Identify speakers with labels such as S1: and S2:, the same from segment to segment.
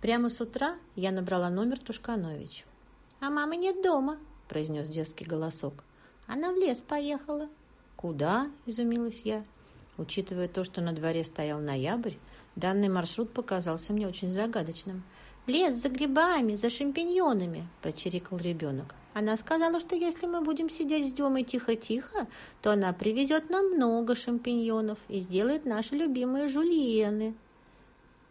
S1: Прямо с утра я набрала номер Тушканович.
S2: «А мамы нет дома», –
S1: произнес детский голосок.
S2: «Она в лес поехала».
S1: «Куда?» – изумилась я. Учитывая то, что на дворе стоял ноябрь, данный маршрут показался мне очень загадочным.
S2: «В лес за грибами, за шампиньонами», – прочирикал ребенок. «Она сказала, что если мы будем сидеть с Демой тихо-тихо, то она привезет нам много шампиньонов и сделает наши любимые жульены».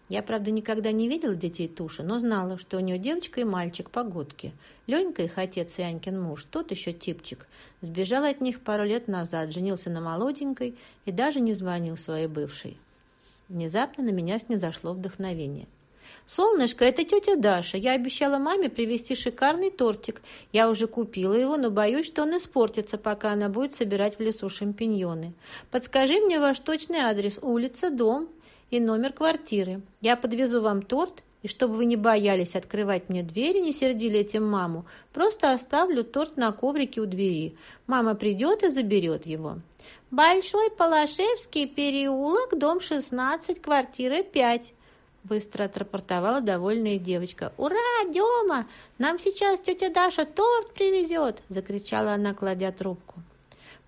S1: Я, правда, никогда не видела детей Туши, но знала, что у нее девочка и мальчик погодки. Ленька, их отец и Анькин муж, тот еще типчик. Сбежал от них пару лет назад, женился на молоденькой и даже не звонил своей бывшей. Внезапно на меня снизошло вдохновение. «Солнышко, это тетя Даша. Я обещала маме привезти шикарный тортик. Я уже купила его, но боюсь, что он испортится, пока она будет собирать в лесу шампиньоны. Подскажи мне ваш точный адрес. Улица, дом, и номер квартиры. Я подвезу вам торт, и чтобы вы не боялись открывать мне дверь и не сердили этим маму, просто оставлю торт на коврике у двери. Мама придет и заберет его.
S2: Большой Палашевский переулок, дом 16, квартира 5.
S1: Быстро отрапортовала довольная девочка.
S2: «Ура, Дема! Нам сейчас тетя Даша торт привезет!» Закричала она, кладя трубку.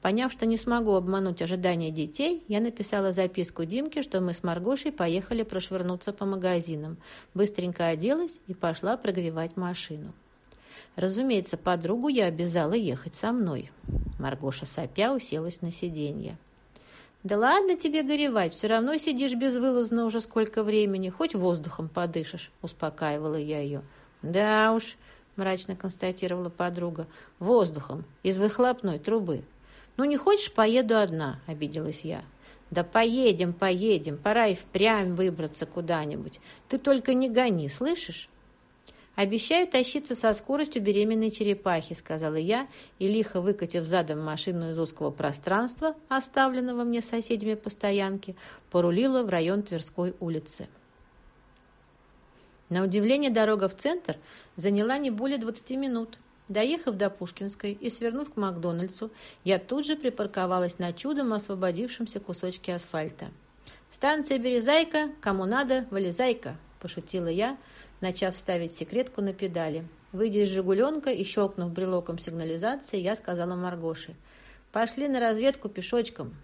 S1: Поняв, что не смогу обмануть ожидания детей, я написала записку Димке, что мы с Маргошей поехали прошвырнуться по магазинам. Быстренько оделась и пошла прогревать машину. Разумеется, подругу я обязала ехать со мной. Маргоша сопя уселась на сиденье. «Да ладно тебе горевать, все равно сидишь безвылазно уже сколько времени, хоть воздухом подышишь», — успокаивала я ее. «Да уж», — мрачно констатировала подруга, — «воздухом, из выхлопной трубы». «Ну, не хочешь, поеду одна», — обиделась я. «Да поедем, поедем, пора и впрямь выбраться куда-нибудь. Ты только не гони, слышишь?» «Обещаю тащиться со скоростью беременной черепахи», — сказала я, и, лихо выкатив задом машину из узкого пространства, оставленного мне соседями по стоянке, порулила в район Тверской улицы. На удивление, дорога в центр заняла не более 20 минут. Доехав до Пушкинской и свернув к Макдональдсу, я тут же припарковалась на чудом освободившемся кусочке асфальта. «Станция Березайка, кому надо, вылезайка», – пошутила я, начав ставить секретку на педали. Выйдя из «Жигуленка» и щелкнув брелоком сигнализации, я сказала Маргоше, «Пошли на разведку пешочком».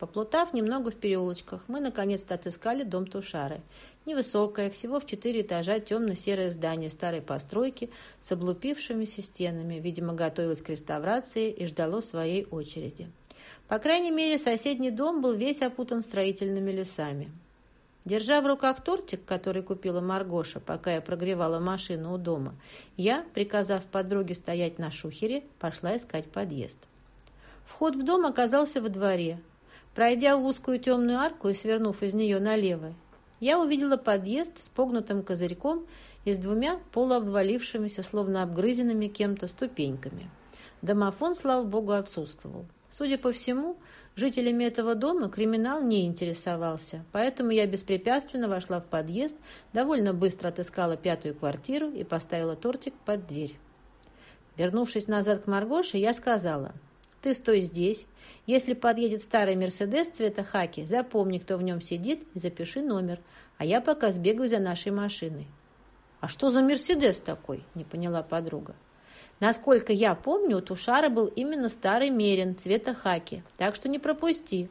S1: Поплутав немного в переулочках, мы наконец-то отыскали дом Тушары. Невысокое, всего в четыре этажа темно-серое здание старой постройки с облупившимися стенами, видимо, готовилось к реставрации и ждало своей очереди. По крайней мере, соседний дом был весь опутан строительными лесами. Держа в руках тортик, который купила Маргоша, пока я прогревала машину у дома, я, приказав подруге стоять на шухере, пошла искать подъезд. Вход в дом оказался во дворе, Пройдя узкую темную арку и свернув из нее налево, я увидела подъезд с погнутым козырьком и с двумя полуобвалившимися, словно обгрызенными кем-то ступеньками. Домофон, слава богу, отсутствовал. Судя по всему, жителями этого дома криминал не интересовался, поэтому я беспрепятственно вошла в подъезд, довольно быстро отыскала пятую квартиру и поставила тортик под дверь. Вернувшись назад к Маргоше, я сказала – ты стой здесь. Если подъедет старый Мерседес цвета хаки, запомни, кто в нем сидит, и запиши номер. А я пока сбегаю за нашей машиной». «А что за Мерседес такой?» – не поняла подруга. «Насколько я помню, у Тушара был именно старый Мерин цвета хаки, так что не пропусти».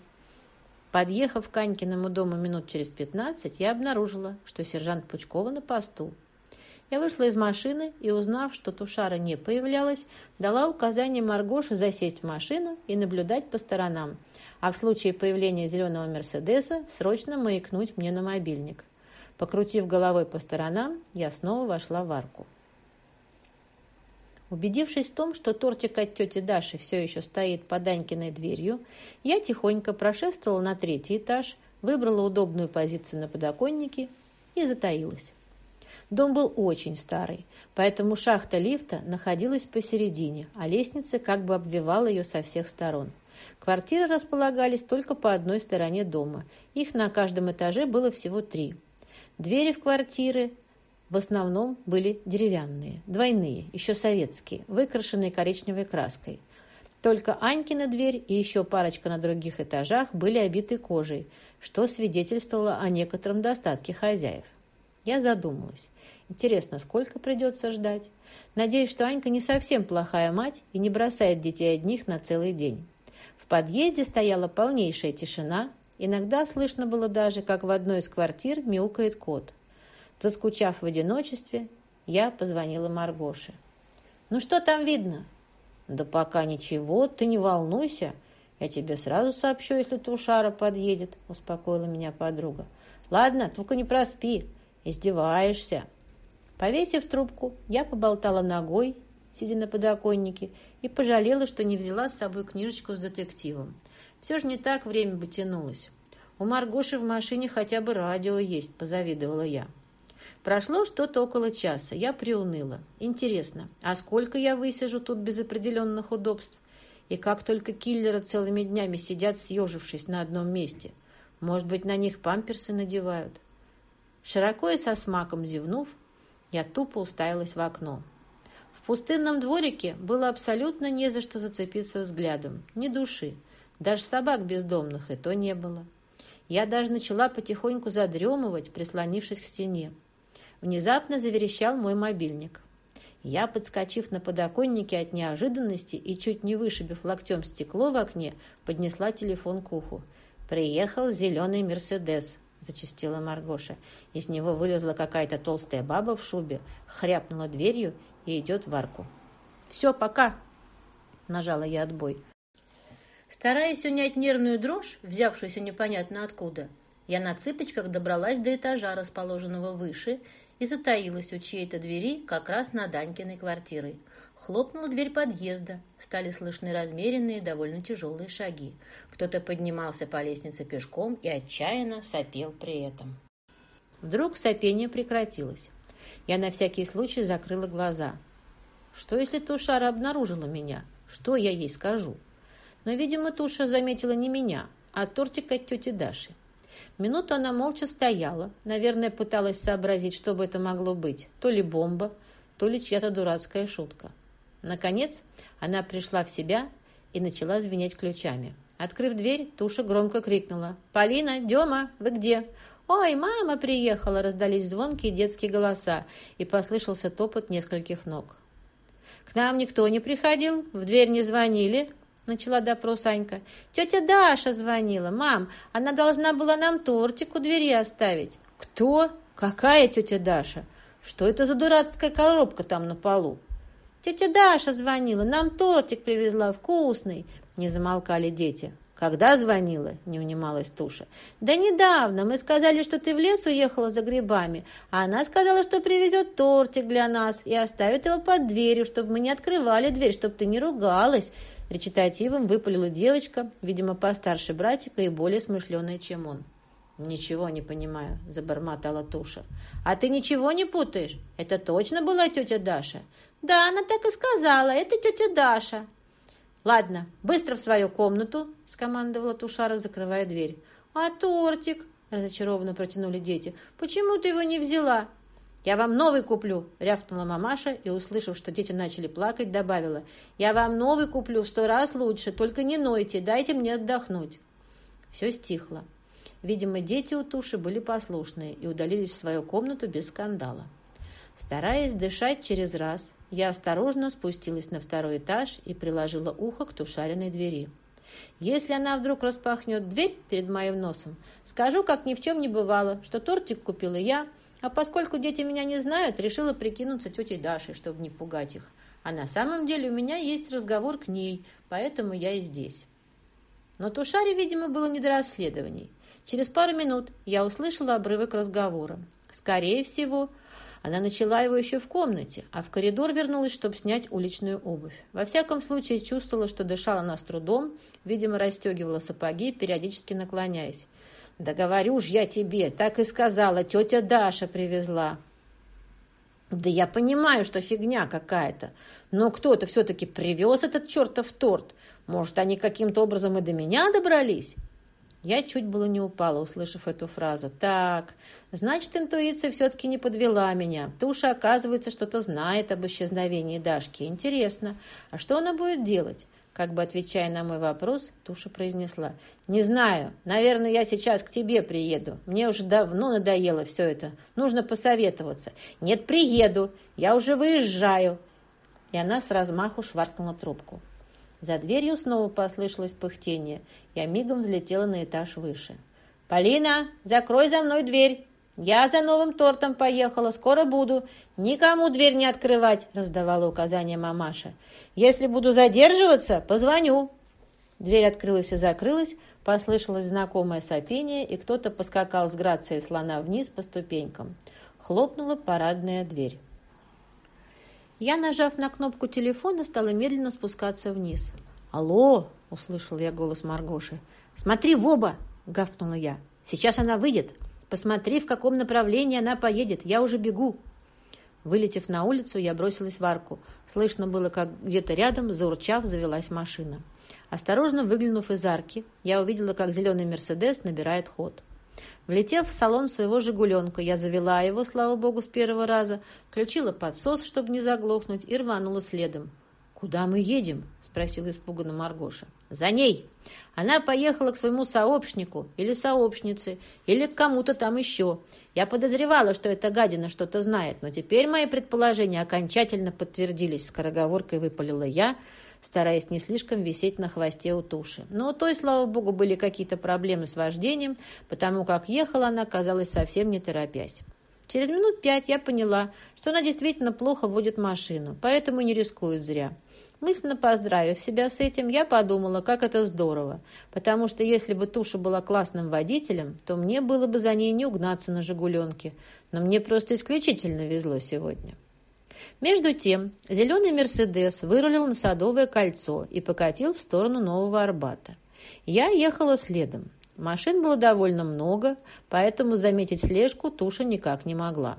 S1: Подъехав к Анькиному дому минут через пятнадцать, я обнаружила, что сержант Пучкова на посту. Я вышла из машины и, узнав, что Тушара не появлялась, дала указание Маргоше засесть в машину и наблюдать по сторонам, а в случае появления зеленого Мерседеса срочно маякнуть мне на мобильник. Покрутив головой по сторонам, я снова вошла в арку. Убедившись в том, что тортик от тети Даши все еще стоит под Анькиной дверью, я тихонько прошествовала на третий этаж, выбрала удобную позицию на подоконнике и затаилась. Дом был очень старый, поэтому шахта лифта находилась посередине, а лестница как бы обвивала ее со всех сторон. Квартиры располагались только по одной стороне дома. Их на каждом этаже было всего три. Двери в квартиры в основном были деревянные, двойные, еще советские, выкрашенные коричневой краской. Только Анькина дверь и еще парочка на других этажах были обиты кожей, что свидетельствовало о некотором достатке хозяев. Я задумалась. Интересно, сколько придется ждать? Надеюсь, что Анька не совсем плохая мать и не бросает детей одних на целый день. В подъезде стояла полнейшая тишина. Иногда слышно было даже, как в одной из квартир мяукает кот. Заскучав в одиночестве, я позвонила Маргоше. «Ну что там видно?» «Да пока ничего, ты не волнуйся. Я тебе сразу сообщу, если Тушара подъедет», — успокоила меня подруга. «Ладно, только не проспи. Издеваешься». Повесив трубку, я поболтала ногой, сидя на подоконнике, и пожалела, что не взяла с собой книжечку с детективом. Все же не так время бы тянулось. У Маргоши в машине хотя бы радио есть, позавидовала я. Прошло что-то около часа. Я приуныла. Интересно, а сколько я высижу тут без определенных удобств? И как только киллеры целыми днями сидят, съежившись на одном месте. Может быть, на них памперсы надевают? Широко и со смаком зевнув, я тупо уставилась в окно. В пустынном дворике было абсолютно не за что зацепиться взглядом. Ни души. Даже собак бездомных и то не было. Я даже начала потихоньку задремывать, прислонившись к стене. Внезапно заверещал мой мобильник. Я, подскочив на подоконнике от неожиданности и чуть не вышибив локтем стекло в окне, поднесла телефон к уху. «Приехал зеленый Мерседес», — зачастила Маргоша. Из него вылезла какая-то толстая баба в шубе, хряпнула дверью и идет в арку. «Все, пока!» — нажала я отбой. Стараясь унять нервную дрожь, взявшуюся непонятно откуда, я на цыпочках добралась до этажа, расположенного выше, и затаилась у чьей-то двери как раз над Анькиной квартирой. Хлопнула дверь подъезда. Стали слышны размеренные, довольно тяжелые шаги. Кто-то поднимался по лестнице пешком и отчаянно сопел при этом. Вдруг сопение прекратилось. Я на всякий случай закрыла глаза. Что, если Тушара обнаружила меня? Что я ей скажу? Но, видимо, Туша заметила не меня, а тортик от тети Даши. Минуту она молча стояла, наверное, пыталась сообразить, что бы это могло быть. То ли бомба, то ли чья-то дурацкая шутка. Наконец, она пришла в себя и начала звенеть ключами. Открыв дверь, Туша громко крикнула. «Полина, Дема, вы где?» «Ой, мама приехала!» Раздались звонкие детские голоса, и послышался топот нескольких ног. «К нам никто не приходил? В дверь не звонили?» Начала допрос Анька. «Тетя Даша звонила. Мам, она должна была нам тортик у двери оставить». «Кто? Какая тетя Даша? Что это за дурацкая коробка там на полу?» «Тетя Даша звонила, нам тортик привезла, вкусный!» Не замолкали дети. «Когда звонила?» – не унималась Туша. «Да недавно. Мы сказали, что ты в лес уехала за грибами, а она сказала, что привезет тортик для нас и оставит его под дверью, чтобы мы не открывали дверь, чтобы ты не ругалась». Речитативом выпалила девочка, видимо, постарше братика и более смышленая, чем он. «Ничего не понимаю», – забормотала Туша. «А ты ничего не путаешь? Это точно была тетя Даша?» «Да, она так и сказала. Это тетя Даша». «Ладно, быстро в свою комнату», – скомандовала Тушара, закрывая дверь. «А тортик?» – разочарованно протянули дети. «Почему ты его не взяла?» «Я вам новый куплю!» – рявкнула мамаша и, услышав, что дети начали плакать, добавила. «Я вам новый куплю в сто раз лучше, только не нойте, дайте мне отдохнуть». Все стихло. Видимо, дети у Туши были послушные и удалились в свою комнату без скандала. Стараясь дышать через раз, я осторожно спустилась на второй этаж и приложила ухо к тушариной двери. Если она вдруг распахнет дверь перед моим носом, скажу, как ни в чем не бывало, что тортик купила я, а поскольку дети меня не знают, решила прикинуться тетей Дашей, чтобы не пугать их. А на самом деле у меня есть разговор к ней, поэтому я и здесь. Но Тушаре, видимо, было не до расследований. Через пару минут я услышала обрывок разговора. Скорее всего, она начала его еще в комнате, а в коридор вернулась, чтобы снять уличную обувь. Во всяком случае, чувствовала, что дышала она с трудом, видимо, расстегивала сапоги, периодически наклоняясь. «Да говорю ж я тебе, так и сказала, тетя Даша привезла». «Да я понимаю, что фигня какая-то, но кто-то все-таки привез этот чертов торт. Может, они каким-то образом и до меня добрались?» Я чуть было не упала, услышав эту фразу. «Так, значит, интуиция все-таки не подвела меня. Туша, оказывается, что-то знает об исчезновении Дашки. Интересно, а что она будет делать? Как бы отвечая на мой вопрос, Туша произнесла. «Не знаю. Наверное, я сейчас к тебе приеду. Мне уже давно надоело все это. Нужно посоветоваться». «Нет, приеду. Я уже выезжаю». И она с размаху шваркнула трубку. За дверью снова послышалось пыхтение. Я мигом взлетела на этаж выше. «Полина, закрой за мной дверь!» «Я за новым тортом поехала, скоро буду. Никому дверь не открывать», — раздавала указание мамаша. «Если буду задерживаться, позвоню». Дверь открылась и закрылась, послышалось знакомое сопение, и кто-то поскакал с грацией слона вниз по ступенькам. Хлопнула парадная дверь. Я, нажав на кнопку телефона, стала медленно спускаться вниз. «Алло!» — услышал я голос Маргоши. «Смотри в оба!» — гавкнула я. «Сейчас она выйдет!» Посмотри, в каком направлении она поедет. Я уже бегу». Вылетев на улицу, я бросилась в арку. Слышно было, как где-то рядом, заурчав, завелась машина. Осторожно выглянув из арки, я увидела, как зеленый «Мерседес» набирает ход. Влетев в салон своего «Жигуленка», я завела его, слава богу, с первого раза, включила подсос, чтобы не заглохнуть, и рванула следом. «Куда мы едем?» – спросил испуганно Маргоша. «За ней! Она поехала к своему сообщнику или сообщнице, или к кому-то там еще. Я подозревала, что эта гадина что-то знает, но теперь мои предположения окончательно подтвердились», – скороговоркой выпалила я, стараясь не слишком висеть на хвосте у туши. Но у той, слава богу, были какие-то проблемы с вождением, потому как ехала она, казалось, совсем не торопясь. Через минут пять я поняла, что она действительно плохо водит машину, поэтому не рискует зря. Мысленно поздравив себя с этим, я подумала, как это здорово, потому что если бы Туша была классным водителем, то мне было бы за ней не угнаться на «Жигуленке», но мне просто исключительно везло сегодня. Между тем, зеленый «Мерседес» вырулил на Садовое кольцо и покатил в сторону Нового Арбата. Я ехала следом. Машин было довольно много, поэтому заметить слежку Туша никак не могла.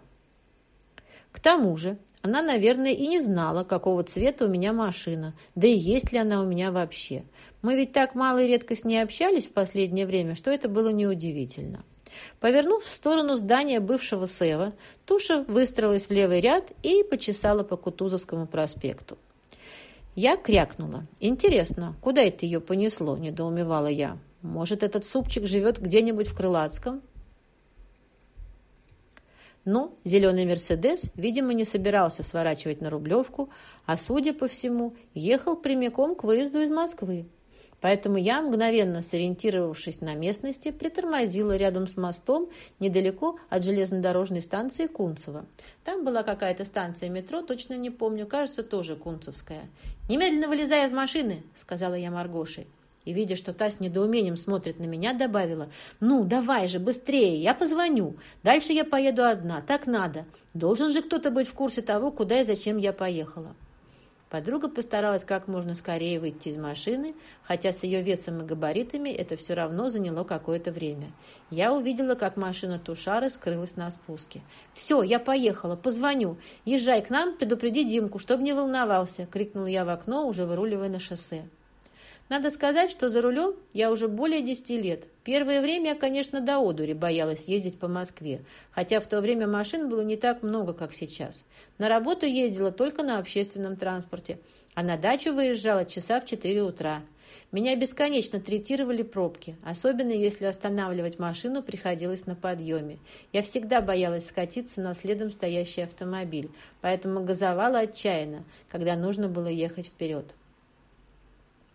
S1: К тому же она, наверное, и не знала, какого цвета у меня машина, да и есть ли она у меня вообще. Мы ведь так мало и редко с ней общались в последнее время, что это было неудивительно. Повернув в сторону здания бывшего Сева, Туша выстроилась в левый ряд и почесала по Кутузовскому проспекту. Я крякнула. «Интересно, куда это ее понесло?» – недоумевала я. «Может, этот супчик живет где-нибудь в Крылатском?» Но зеленый «Мерседес», видимо, не собирался сворачивать на Рублевку, а, судя по всему, ехал прямиком к выезду из Москвы. Поэтому я, мгновенно сориентировавшись на местности, притормозила рядом с мостом недалеко от железнодорожной станции Кунцево. Там была какая-то станция метро, точно не помню, кажется, тоже Кунцевская. «Немедленно вылезай из машины», — сказала я Маргоше и, видя, что та с недоумением смотрит на меня, добавила, «Ну, давай же, быстрее, я позвоню. Дальше я поеду одна, так надо. Должен же кто-то быть в курсе того, куда и зачем я поехала». Подруга постаралась как можно скорее выйти из машины, хотя с ее весом и габаритами это все равно заняло какое-то время. Я увидела, как машина Тушары скрылась на спуске. «Все, я поехала, позвоню. Езжай к нам, предупреди Димку, чтобы не волновался!» — крикнула я в окно, уже выруливая на шоссе. Надо сказать, что за рулем я уже более десяти лет. Первое время я, конечно, до одури боялась ездить по Москве, хотя в то время машин было не так много, как сейчас. На работу ездила только на общественном транспорте, а на дачу выезжала часа в четыре утра. Меня бесконечно третировали пробки, особенно если останавливать машину приходилось на подъеме. Я всегда боялась скатиться на следом стоящий автомобиль, поэтому газовала отчаянно, когда нужно было ехать вперед.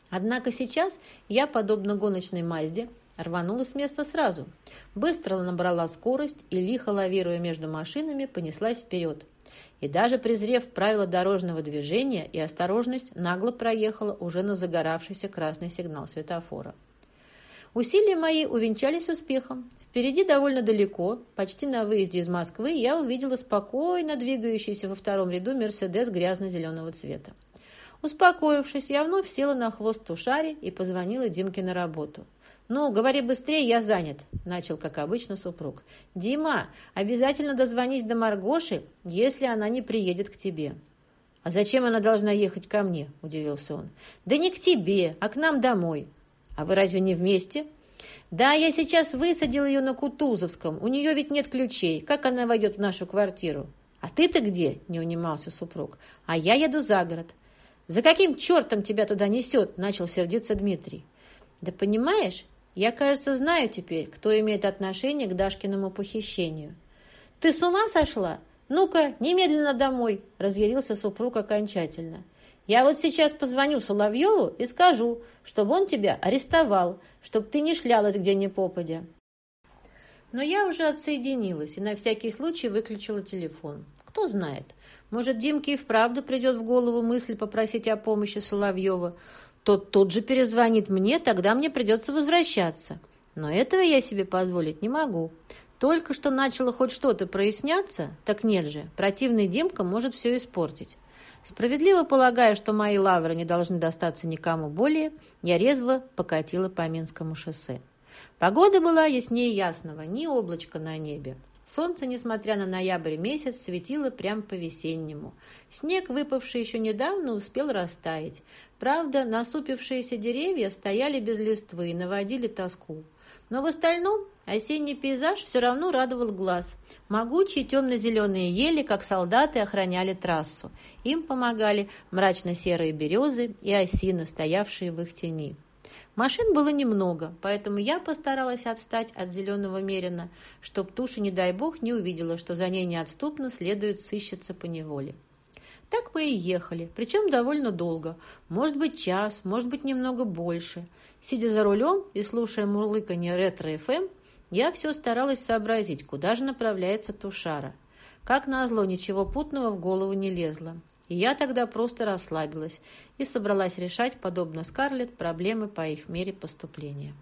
S1: Однако сейчас я, подобно гоночной Мазде, рванула с места сразу. Быстро набрала скорость и, лихо лавируя между машинами, понеслась вперед. И даже презрев правила дорожного движения и осторожность, нагло проехала уже на загоравшийся красный сигнал светофора. Усилия мои увенчались успехом. Впереди довольно далеко, почти на выезде из Москвы, я увидела спокойно двигающийся во втором ряду «Мерседес» грязно-зеленого цвета. Успокоившись, я вновь села на хвост тушари и позвонила Димке на работу. «Ну, говори быстрее, я занят», — начал, как обычно, супруг. «Дима, обязательно дозвонись до Маргоши, если она не приедет к тебе». «А зачем она должна ехать ко мне?» – удивился он. «Да не к тебе, а к нам домой». «А вы разве не вместе?» «Да, я сейчас высадил ее на Кутузовском. У нее ведь нет ключей. Как она войдет в нашу квартиру?» «А ты-то где?» – не унимался супруг. «А я еду за город. «За каким чертом тебя туда несет?» – начал сердиться Дмитрий. «Да понимаешь, я, кажется, знаю теперь, кто имеет отношение к Дашкиному похищению». «Ты с ума сошла? Ну-ка, немедленно домой!» – разъярился супруг окончательно. «Я вот сейчас позвоню Соловьеву и скажу, чтобы он тебя арестовал, чтобы ты не шлялась где ни попадя». Но я уже отсоединилась и на всякий случай выключила телефон. Кто знает, может, Димке и вправду придет в голову мысль попросить о помощи Соловьева. Тот тут же перезвонит мне, тогда мне придется возвращаться. Но этого я себе позволить не могу. Только что начало хоть что-то проясняться, так нет же, противный Димка может все испортить. Справедливо полагая, что мои лавры не должны достаться никому более, я резво покатила по Минскому шоссе. Погода была яснее ясного, ни облачка на небе. Солнце, несмотря на ноябрь месяц, светило прямо по-весеннему. Снег, выпавший еще недавно, успел растаять. Правда, насупившиеся деревья стояли без листвы и наводили тоску. Но в остальном осенний пейзаж все равно радовал глаз. Могучие темно-зеленые ели, как солдаты, охраняли трассу. Им помогали мрачно-серые березы и осины, стоявшие в их тени. Машин было немного, поэтому я постаралась отстать от зеленого мерина, чтоб туша, не дай бог, не увидела, что за ней неотступно следует сыщица поневоле. Так мы и ехали, причем довольно долго, может быть час, может быть немного больше. Сидя за рулем и слушая мурлыканье ретро-ФМ, я все старалась сообразить, куда же направляется Тушара. Как назло, ничего путного в голову не лезло. И я тогда просто расслабилась и собралась решать, подобно Скарлетт, проблемы по их мере поступления.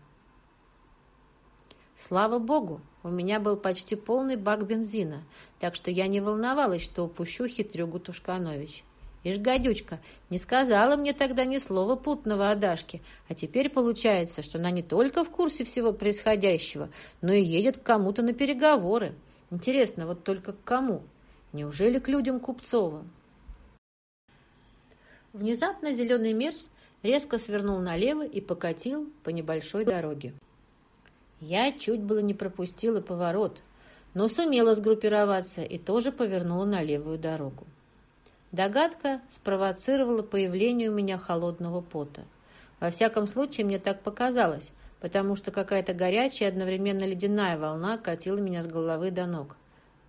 S1: Слава богу, у меня был почти полный бак бензина, так что я не волновалась, что упущу хитрюгу Тушканович. Ишь, гадючка, не сказала мне тогда ни слова путного о Дашке, а теперь получается, что она не только в курсе всего происходящего, но и едет к кому-то на переговоры. Интересно, вот только к кому? Неужели к людям Купцова? Внезапно зеленый мерз резко свернул налево и покатил по небольшой дороге. Я чуть было не пропустила поворот, но сумела сгруппироваться и тоже повернула на левую дорогу. Догадка спровоцировала появление у меня холодного пота. Во всяком случае, мне так показалось, потому что какая-то горячая, одновременно ледяная волна катила меня с головы до ног.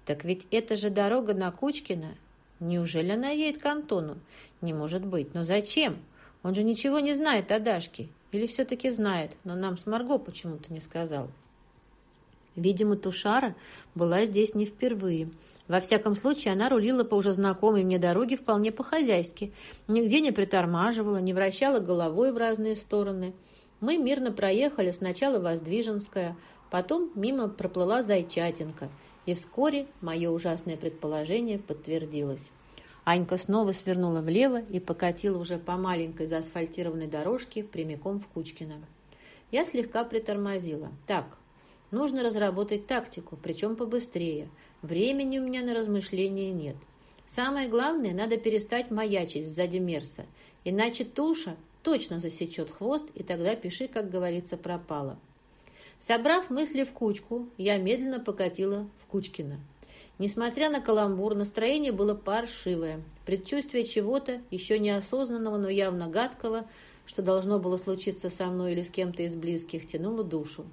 S1: Так ведь это же дорога на Кучкина, Неужели она едет к Антону? Не может быть. Но зачем? Он же ничего не знает о Дашке. Или все-таки знает, но нам с Марго почему-то не сказал. Видимо, Тушара была здесь не впервые. Во всяком случае, она рулила по уже знакомой мне дороге вполне по-хозяйски. Нигде не притормаживала, не вращала головой в разные стороны. Мы мирно проехали сначала Воздвиженская, потом мимо проплыла Зайчатинка – и вскоре мое ужасное предположение подтвердилось. Анька снова свернула влево и покатила уже по маленькой заасфальтированной дорожке прямиком в Кучкино. Я слегка притормозила. Так, нужно разработать тактику, причем побыстрее. Времени у меня на размышления нет. Самое главное, надо перестать маячить сзади Мерса, иначе туша точно засечет хвост, и тогда пиши, как говорится, пропало. Собрав мысли в кучку, я медленно покатила в Кучкино. Несмотря на каламбур, настроение было паршивое. Предчувствие чего-то, еще неосознанного, но явно гадкого, что должно было случиться со мной или с кем-то из близких, тянуло душу.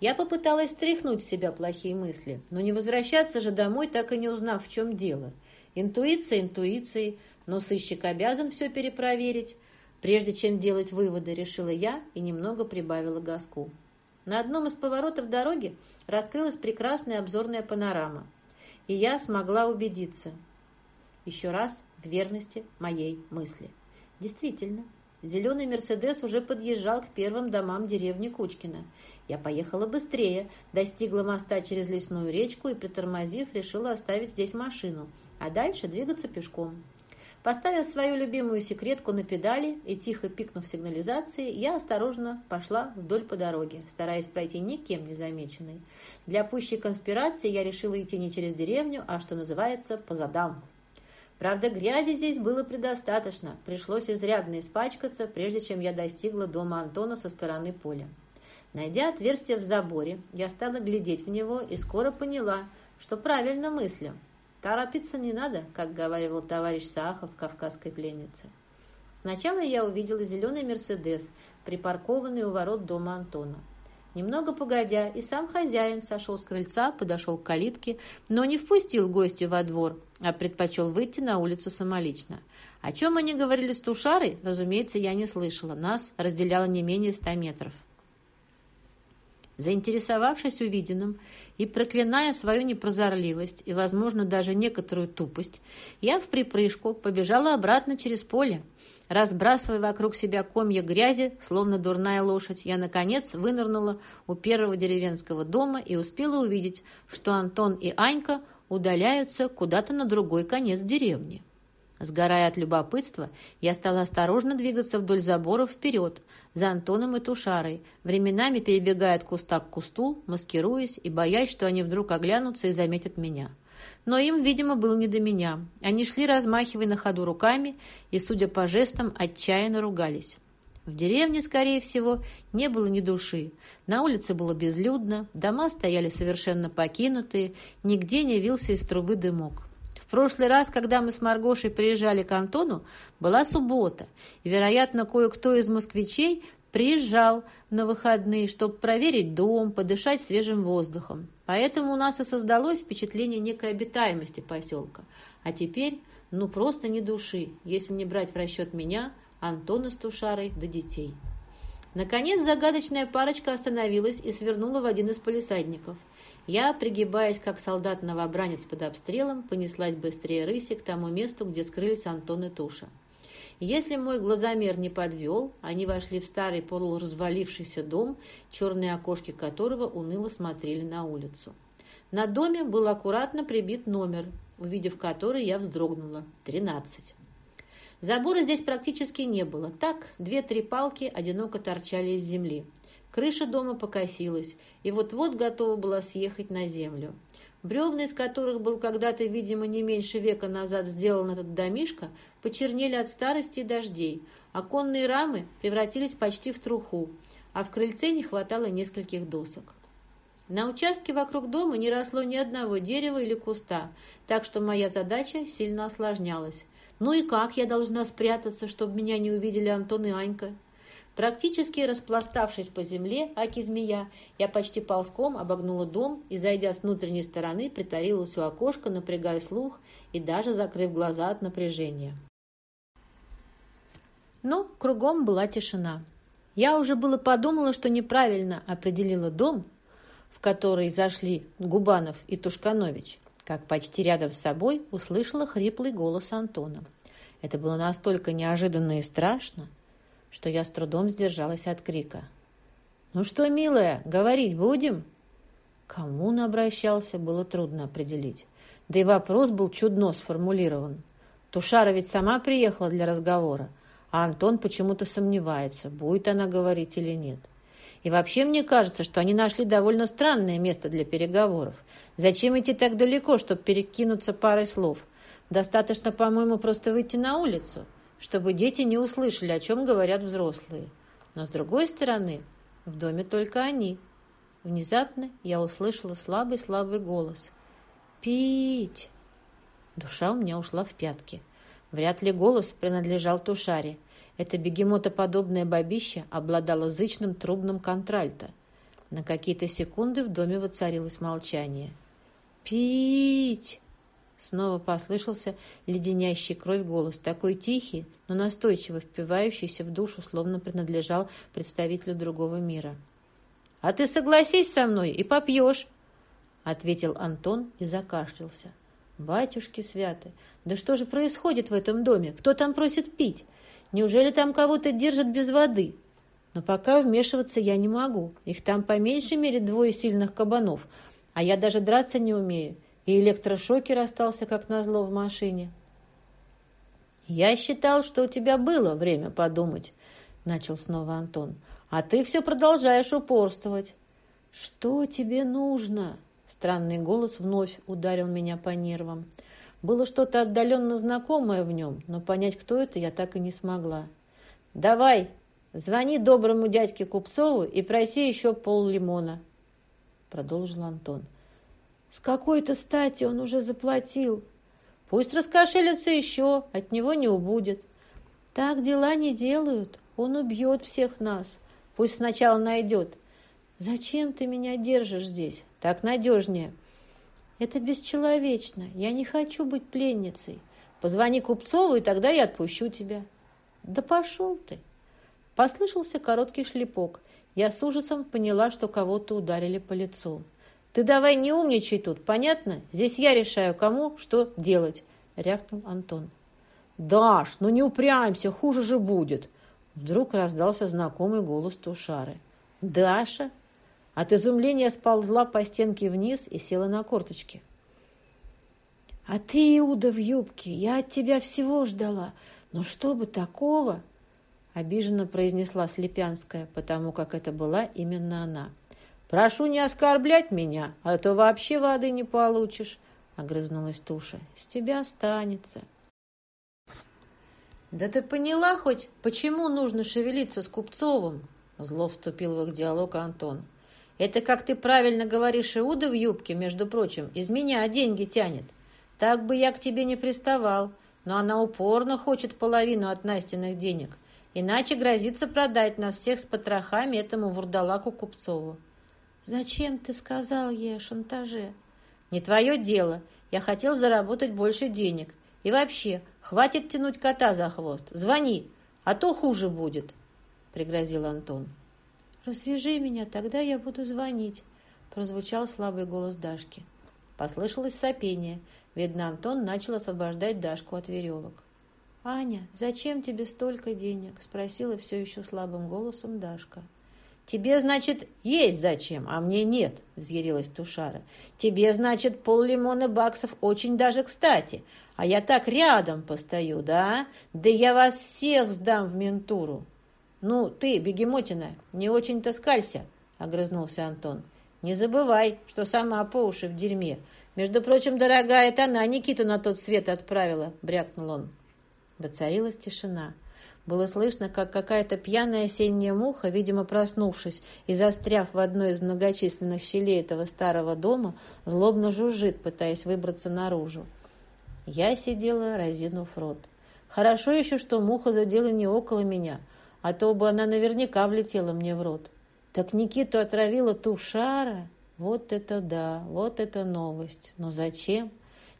S1: Я попыталась стряхнуть с себя плохие мысли, но не возвращаться же домой, так и не узнав, в чем дело. Интуиция интуицией, но сыщик обязан все перепроверить. Прежде чем делать выводы, решила я и немного прибавила газку. На одном из поворотов дороги раскрылась прекрасная обзорная панорама, и я смогла убедиться еще раз в верности моей мысли. Действительно, зеленый «Мерседес» уже подъезжал к первым домам деревни Кучкина. Я поехала быстрее, достигла моста через лесную речку и, притормозив, решила оставить здесь машину, а дальше двигаться пешком. Поставив свою любимую секретку на педали и тихо пикнув сигнализации, я осторожно пошла вдоль по дороге, стараясь пройти никем не замеченной. Для пущей конспирации я решила идти не через деревню, а, что называется, по задам. Правда, грязи здесь было предостаточно. Пришлось изрядно испачкаться, прежде чем я достигла дома Антона со стороны поля. Найдя отверстие в заборе, я стала глядеть в него и скоро поняла, что правильно мыслю. Торопиться не надо, как говорил товарищ Сахов в «Кавказской пленнице». Сначала я увидела зеленый «Мерседес», припаркованный у ворот дома Антона. Немного погодя, и сам хозяин сошел с крыльца, подошел к калитке, но не впустил гостя во двор, а предпочел выйти на улицу самолично. О чем они говорили с Тушарой, разумеется, я не слышала. Нас разделяло не менее ста метров. Заинтересовавшись увиденным и проклиная свою непрозорливость и, возможно, даже некоторую тупость, я в припрыжку побежала обратно через поле. Разбрасывая вокруг себя комья грязи, словно дурная лошадь, я, наконец, вынырнула у первого деревенского дома и успела увидеть, что Антон и Анька удаляются куда-то на другой конец деревни. Сгорая от любопытства, я стала осторожно двигаться вдоль забора вперед, за Антоном и Тушарой, временами перебегая от куста к кусту, маскируясь и боясь, что они вдруг оглянутся и заметят меня. Но им, видимо, было не до меня. Они шли, размахивая на ходу руками, и, судя по жестам, отчаянно ругались. В деревне, скорее всего, не было ни души. На улице было безлюдно, дома стояли совершенно покинутые, нигде не вился из трубы дымок. Прошлый раз, когда мы с Маргошей приезжали к Антону, была суббота, и, вероятно, кое-кто из москвичей приезжал на выходные, чтобы проверить дом, подышать свежим воздухом. Поэтому у нас и создалось впечатление некой обитаемости поселка. А теперь, ну просто ни души, если не брать в расчет меня, Антона с Тушарой до детей. Наконец загадочная парочка остановилась и свернула в один из полисадников. Я, пригибаясь, как солдат-новобранец под обстрелом, понеслась быстрее рыси к тому месту, где скрылись Антон и Туша. Если мой глазомер не подвел, они вошли в старый полуразвалившийся дом, черные окошки которого уныло смотрели на улицу. На доме был аккуратно прибит номер, увидев который я вздрогнула. Тринадцать. Забора здесь практически не было. Так, две-три палки одиноко торчали из земли. Крыша дома покосилась, и вот-вот готова была съехать на землю. Бревна, из которых был когда-то, видимо, не меньше века назад сделан этот домишко, почернели от старости и дождей. Оконные рамы превратились почти в труху, а в крыльце не хватало нескольких досок. На участке вокруг дома не росло ни одного дерева или куста, так что моя задача сильно осложнялась. Ну и как я должна спрятаться, чтобы меня не увидели Антон и Анька? Практически распластавшись по земле, аки-змея, я почти ползком обогнула дом и, зайдя с внутренней стороны, притарилась у окошка, напрягая слух и даже закрыв глаза от напряжения. Но кругом была тишина. Я уже было подумала, что неправильно определила дом, в который зашли Губанов и Тушканович, как почти рядом с собой услышала хриплый голос Антона. Это было настолько неожиданно и страшно, что я с трудом сдержалась от крика. «Ну что, милая, говорить будем?» Кому он обращался, было трудно определить. Да и вопрос был чудно сформулирован. Тушара ведь сама приехала для разговора, а Антон почему-то сомневается, будет она говорить или нет. И вообще мне кажется, что они нашли довольно странное место для переговоров. Зачем идти так далеко, чтобы перекинуться парой слов? Достаточно, по-моему, просто выйти на улицу чтобы дети не услышали, о чем говорят взрослые. Но с другой стороны, в доме только они. Внезапно я услышала слабый-слабый голос. «Пить!» Душа у меня ушла в пятки. Вряд ли голос принадлежал Тушаре. Это бегемотоподобное бабище обладало зычным трубным контральто. На какие-то секунды в доме воцарилось молчание. «Пить!» Снова послышался леденящий кровь голос, такой тихий, но настойчиво впивающийся в душу, словно принадлежал представителю другого мира. «А ты согласись со мной и попьешь!» — ответил Антон и закашлялся. «Батюшки святы! Да что же происходит в этом доме? Кто там просит пить? Неужели там кого-то держат без воды?» Но пока вмешиваться я не могу. Их там по меньшей мере двое сильных кабанов, а я даже драться не умею и электрошокер остался, как назло, в машине. «Я считал, что у тебя было время подумать», — начал снова Антон. «А ты все продолжаешь упорствовать». «Что тебе нужно?» Странный голос вновь ударил меня по нервам. Было что-то отдаленно знакомое в нем, но понять, кто это, я так и не смогла. «Давай, звони доброму дядьке Купцову и проси еще пол лимона», — продолжил Антон. С какой-то стати он уже заплатил. Пусть раскошелится еще, от него не убудет. Так дела не делают. Он убьет всех нас. Пусть сначала найдет. Зачем ты меня держишь здесь? Так надежнее. Это бесчеловечно. Я не хочу быть пленницей. Позвони Купцову, и тогда я отпущу тебя. Да пошел ты. Послышался короткий шлепок. Я с ужасом поняла, что кого-то ударили по лицу. «Ты давай не умничай тут, понятно? Здесь я решаю, кому что делать», — рявкнул Антон. «Даш, ну не упрямься, хуже же будет!» Вдруг раздался знакомый голос Тушары. «Даша?» От изумления сползла по стенке вниз и села на корточки. «А ты, Иуда, в юбке, я от тебя всего ждала. Но что бы такого?» Обиженно произнесла Слепянская, потому как это была именно она. «Прошу не оскорблять меня, а то вообще воды не получишь», — огрызнулась Туша. «С тебя останется». «Да ты поняла хоть, почему нужно шевелиться с Купцовым?» Зло вступил в их диалог Антон. «Это, как ты правильно говоришь, Иуда в юбке, между прочим, из меня деньги тянет. Так бы я к тебе не приставал, но она упорно хочет половину от Настиных денег, иначе грозится продать нас всех с потрохами этому вурдалаку Купцову». «Зачем ты сказал ей о шантаже?» «Не твое дело. Я хотел заработать больше денег. И вообще, хватит тянуть кота за хвост. Звони, а то хуже будет», — пригрозил Антон.
S2: «Развяжи меня, тогда я буду звонить», — прозвучал слабый голос Дашки.
S1: Послышалось сопение. Видно, Антон начал освобождать Дашку от веревок.
S2: «Аня, зачем тебе столько денег?» — спросила все еще слабым голосом Дашка.
S1: «Тебе, значит, есть зачем, а мне нет», — взъярилась Тушара. «Тебе, значит, пол-лимона баксов очень даже кстати, а я так рядом постою, да? Да я вас всех сдам в ментуру!» «Ну, ты, бегемотина, не очень-то скалься», — огрызнулся Антон. «Не забывай, что сама по уши в дерьме. Между прочим, дорогая, это она Никиту на тот свет отправила», — брякнул он. Воцарилась тишина. Было слышно, как какая-то пьяная осенняя муха, видимо, проснувшись и застряв в одной из многочисленных щелей этого старого дома, злобно жужжит, пытаясь выбраться наружу. Я сидела, разинув рот. Хорошо еще, что муха задела не около меня, а то бы она наверняка влетела мне в рот. Так Никиту отравила тушара? Вот это да, вот это новость. Но зачем?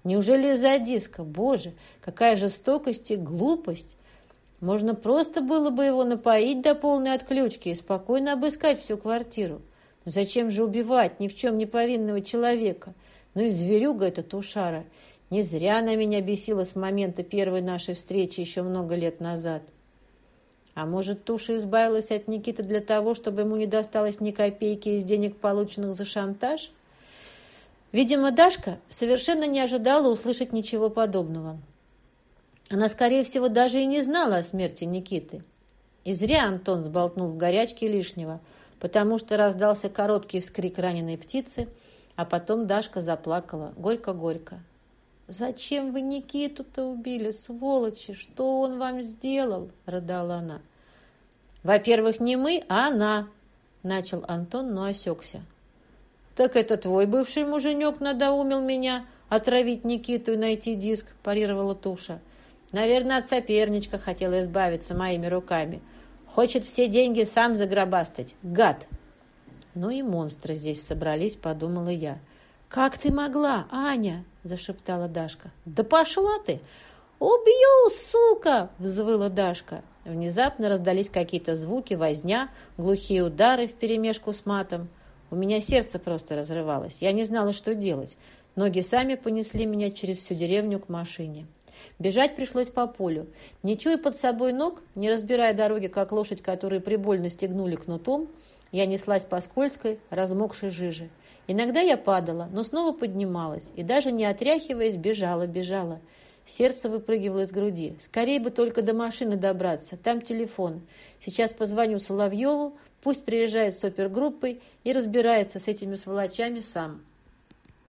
S1: Неужели из-за диска? Боже, какая жестокость и глупость! Можно просто было бы его напоить до полной отключки и спокойно обыскать всю квартиру. Но зачем же убивать ни в чем не повинного человека? Ну и зверюга эта Тушара. Не зря она меня бесила с момента первой нашей встречи еще много лет назад. А может, Туша избавилась от Никиты для того, чтобы ему не досталось ни копейки из денег, полученных за шантаж? Видимо, Дашка совершенно не ожидала услышать ничего подобного. Она, скорее всего, даже и не знала о смерти Никиты. И зря Антон сболтнул в горячке лишнего, потому что раздался короткий вскрик раненой птицы, а потом Дашка заплакала горько-горько. «Зачем вы Никиту-то убили, сволочи? Что он вам сделал?» — рыдала она. «Во-первых, не мы, а она!» — начал Антон, но осекся. «Так это твой бывший муженек надоумил меня отравить Никиту и найти диск», — парировала Туша. Наверное, от соперничка хотела избавиться моими руками. Хочет все деньги сам загробастать. Гад!» «Ну и монстры здесь собрались», — подумала я. «Как ты могла, Аня?» — зашептала Дашка. «Да пошла ты!» «Убью, сука!» — взвыла Дашка. Внезапно раздались какие-то звуки, возня, глухие удары вперемешку с матом. У меня сердце просто разрывалось. Я не знала, что делать. Ноги сами понесли меня через всю деревню к машине. Бежать пришлось по полю. Не чуя под собой ног, не разбирая дороги, как лошадь, которую прибольно стегнули кнутом, я неслась по скользкой, размокшей жиже. Иногда я падала, но снова поднималась и даже не отряхиваясь, бежала, бежала. Сердце выпрыгивало из груди. Скорее бы только до машины добраться. Там телефон. Сейчас позвоню Соловьеву, пусть приезжает с опергруппой и разбирается с этими сволочами сам.